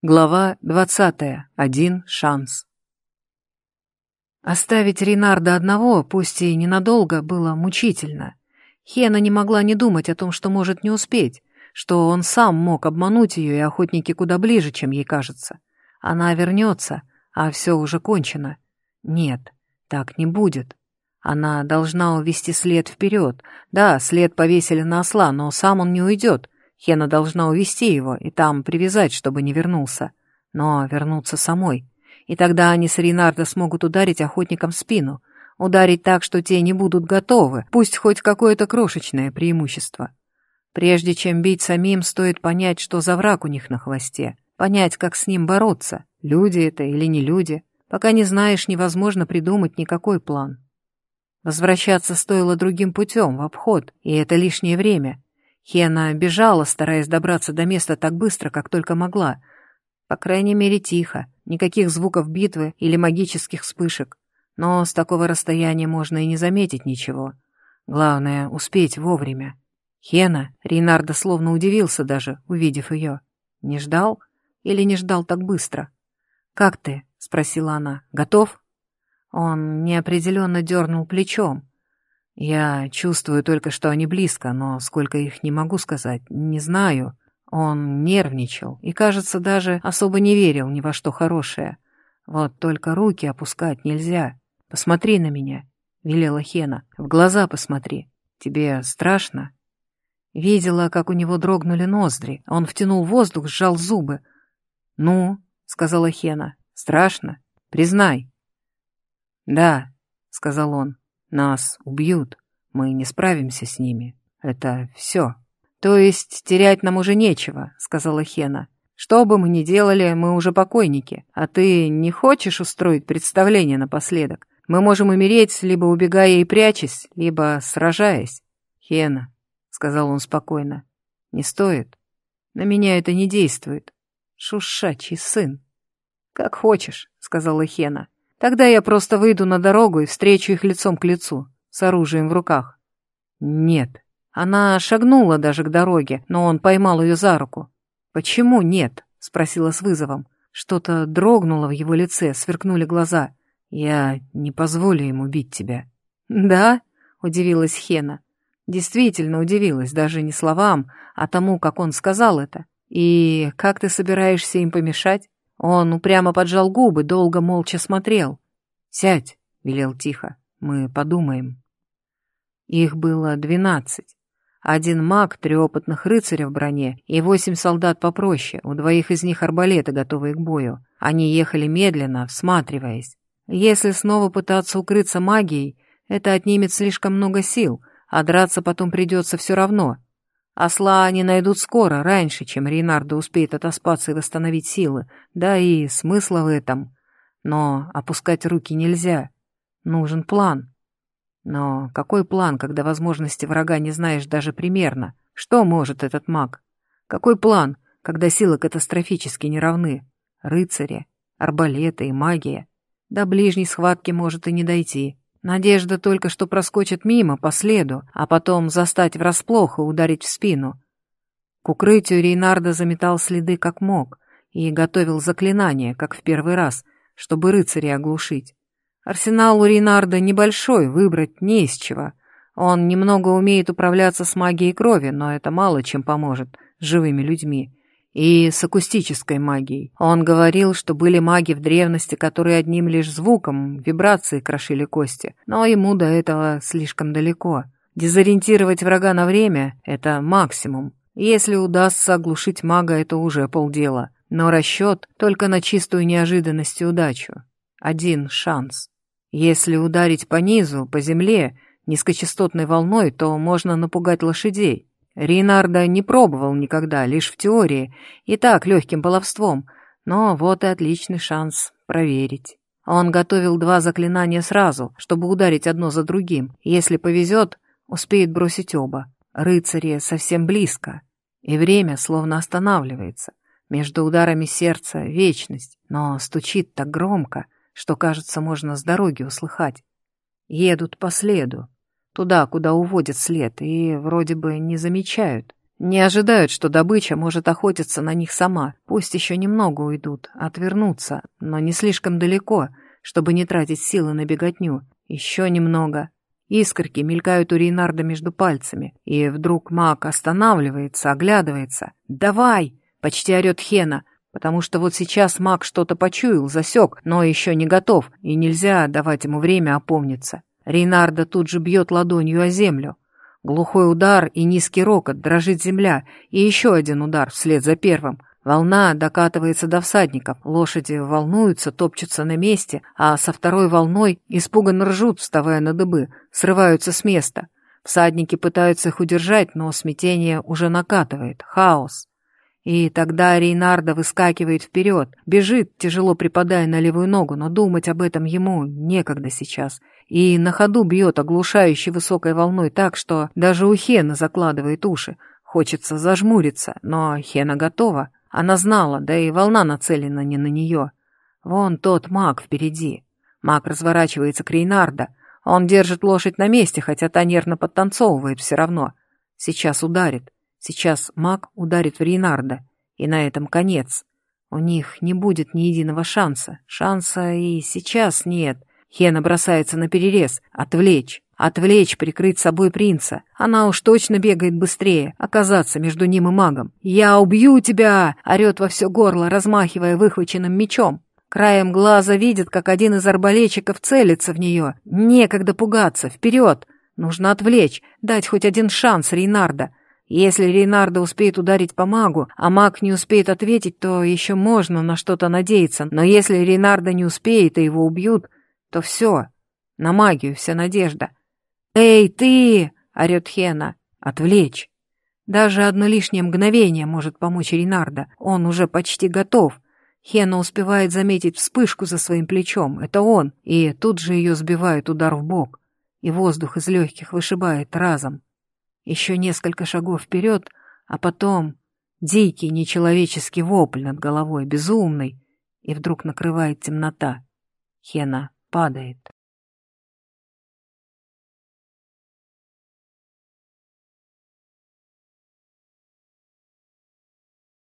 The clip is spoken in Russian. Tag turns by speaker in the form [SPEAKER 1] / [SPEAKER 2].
[SPEAKER 1] Глава двадцатая. Один шанс. Оставить Ренарда одного, пусть и ненадолго, было мучительно. Хена не могла не думать о том, что может не успеть, что он сам мог обмануть ее, и охотники куда ближе, чем ей кажется. Она вернется, а все уже кончено. Нет, так не будет. Она должна увести след вперед. Да, след повесили на осла, но сам он не уйдет — Хена должна увести его и там привязать, чтобы не вернулся. Но вернуться самой. И тогда они с Ренардо смогут ударить охотникам спину. Ударить так, что те не будут готовы, пусть хоть какое-то крошечное преимущество. Прежде чем бить самим, стоит понять, что за враг у них на хвосте. Понять, как с ним бороться, люди это или не люди. Пока не знаешь, невозможно придумать никакой план. Возвращаться стоило другим путем, в обход, и это лишнее время — Хена бежала, стараясь добраться до места так быстро, как только могла. По крайней мере, тихо, никаких звуков битвы или магических вспышек. Но с такого расстояния можно и не заметить ничего. Главное — успеть вовремя. Хена, Рейнардо словно удивился даже, увидев ее. Не ждал или не ждал так быстро? «Как ты?» — спросила она. «Готов?» Он неопределенно дернул плечом. Я чувствую только, что они близко, но сколько их не могу сказать, не знаю. Он нервничал и, кажется, даже особо не верил ни во что хорошее. Вот только руки опускать нельзя. Посмотри на меня, — велела Хена. В глаза посмотри. Тебе страшно? Видела, как у него дрогнули ноздри. Он втянул воздух, сжал зубы. «Ну», — сказала Хена, — «страшно? Признай». «Да», — сказал он, нас убьют. Мы не справимся с ними. Это все. То есть терять нам уже нечего, сказала Хена. Что бы мы ни делали, мы уже покойники. А ты не хочешь устроить представление напоследок? Мы можем умереть, либо убегая и прячась, либо сражаясь. Хена, сказал он спокойно, не стоит. На меня это не действует. Шушачий сын. Как хочешь, сказала Хена. Тогда я просто выйду на дорогу и встречу их лицом к лицу, с оружием в руках. Нет. Она шагнула даже к дороге, но он поймал ее за руку. «Почему нет?» — спросила с вызовом. Что-то дрогнуло в его лице, сверкнули глаза. «Я не позволю ему бить тебя». «Да?» — удивилась Хена. Действительно удивилась, даже не словам, а тому, как он сказал это. «И как ты собираешься им помешать?» Он упрямо поджал губы, долго молча смотрел. «Сядь», — велел тихо, — «мы подумаем». Их было двенадцать. Один маг, три опытных рыцаря в броне и восемь солдат попроще, у двоих из них арбалеты, готовые к бою. Они ехали медленно, всматриваясь. Если снова пытаться укрыться магией, это отнимет слишком много сил, а драться потом придется все равно. Осла они найдут скоро, раньше, чем Рейнардо успеет отоспаться и восстановить силы. Да и смысла в этом. Но опускать руки нельзя. Нужен план. Но какой план, когда возможности врага не знаешь даже примерно? Что может этот маг? Какой план, когда силы катастрофически неравны? Рыцари, арбалеты и магия. До ближней схватки может и не дойти. Надежда только, что проскочит мимо, по следу, а потом застать врасплох и ударить в спину. К укрытию Рейнарда заметал следы как мог и готовил заклинание, как в первый раз, чтобы рыцаря оглушить. Арсенал у Рейнарда небольшой, выбрать не из чего. Он немного умеет управляться с магией крови, но это мало чем поможет живыми людьми и с акустической магией. Он говорил, что были маги в древности, которые одним лишь звуком, вибрацией крошили кости, но ему до этого слишком далеко. Дезориентировать врага на время — это максимум. Если удастся оглушить мага, это уже полдела. Но расчет только на чистую неожиданность и удачу. Один шанс. Если ударить по низу, по земле, низкочастотной волной, то можно напугать лошадей. Рейнарда не пробовал никогда, лишь в теории, и так легким баловством, но вот и отличный шанс проверить. Он готовил два заклинания сразу, чтобы ударить одно за другим. Если повезет, успеет бросить оба. Рыцари совсем близко, и время словно останавливается. Между ударами сердца вечность, но стучит так громко, что, кажется, можно с дороги услыхать. Едут по следу, Туда, куда уводят след, и вроде бы не замечают. Не ожидают, что добыча может охотиться на них сама. Пусть еще немного уйдут, отвернутся, но не слишком далеко, чтобы не тратить силы на беготню. Еще немного. Искорки мелькают у Рейнарда между пальцами, и вдруг маг останавливается, оглядывается. «Давай!» — почти орет Хена, потому что вот сейчас маг что-то почуял, засек, но еще не готов, и нельзя давать ему время опомниться. Рейнарда тут же бьет ладонью о землю. Глухой удар и низкий рокот, дрожит земля, и еще один удар вслед за первым. Волна докатывается до всадников, лошади волнуются, топчутся на месте, а со второй волной испуганно ржут, вставая на дыбы, срываются с места. Всадники пытаются их удержать, но смятение уже накатывает, хаос. И тогда Рейнарда выскакивает вперед, бежит, тяжело припадая на левую ногу, но думать об этом ему некогда сейчас. И на ходу бьет оглушающей высокой волной так, что даже у Хена закладывает уши. Хочется зажмуриться, но Хена готова. Она знала, да и волна нацелена не на нее. Вон тот маг впереди. Маг разворачивается к Рейнарда. Он держит лошадь на месте, хотя та нервно подтанцовывает все равно. Сейчас ударит. Сейчас маг ударит в Рейнарда, и на этом конец. У них не будет ни единого шанса. Шанса и сейчас нет. Хена бросается на перерез. Отвлечь. Отвлечь, прикрыть собой принца. Она уж точно бегает быстрее, оказаться между ним и магом. «Я убью тебя!» — орет во все горло, размахивая выхваченным мечом. Краем глаза видит, как один из арбалетчиков целится в нее. Некогда пугаться, вперед! Нужно отвлечь, дать хоть один шанс Рейнарда. Если Рейнарда успеет ударить по магу, а маг не успеет ответить, то еще можно на что-то надеяться. Но если Рейнарда не успеет и его убьют, то все. На магию вся надежда. «Эй, ты!» — орет Хена. «Отвлечь!» Даже одно лишнее мгновение может помочь Рейнарда. Он уже почти готов. Хена успевает заметить вспышку за своим плечом. Это он. И тут же ее сбивает удар в бок. И воздух из легких вышибает разом. Еще несколько шагов вперед, а потом дикий нечеловеческий вопль над головой, безумный, и вдруг накрывает темнота. Хена падает.